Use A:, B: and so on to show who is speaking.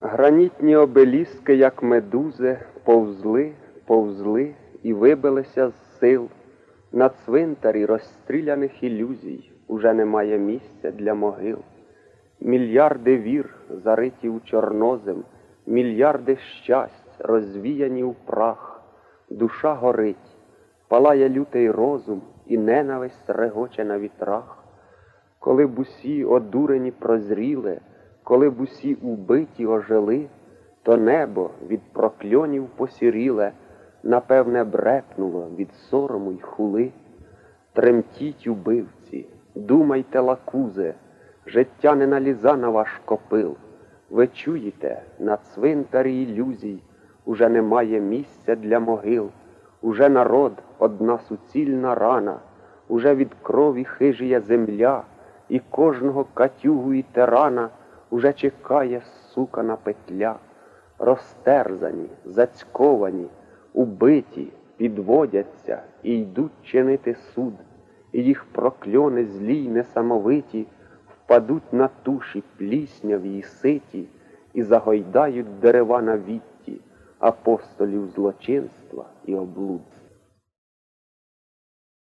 A: Гранітні обеліски, як медузи, повзли, повзли і вибилися з сил. На цвинтарі розстріляних ілюзій уже немає місця для могил. Мільярди вір, зариті у чорнозем, мільярди щасть, розвіяні у прах. Душа горить, палає лютий розум, і ненависть регоче на вітрах. Коли б усі одурені прозріли, коли б усі убиті ожили, то небо від прокльонів посіріле, напевне, брекнуло від сорому й хули. Тремтіть, убивці, думайте, лакузе, життя не наліза на ваш копил. Ви чуєте, на цвинтарі ілюзій уже немає місця для могил, уже народ одна суцільна рана, уже від крові хижіє земля, і кожного катюгу і тирана уже чекає сукана петля. Розтерзані, зацьковані, убиті, підводяться і йдуть чинити суд, і їх прокльони злі й несамовиті впадуть на туші плісняві й ситі і загойдають дерева на вітті апостолів злочинства і облуд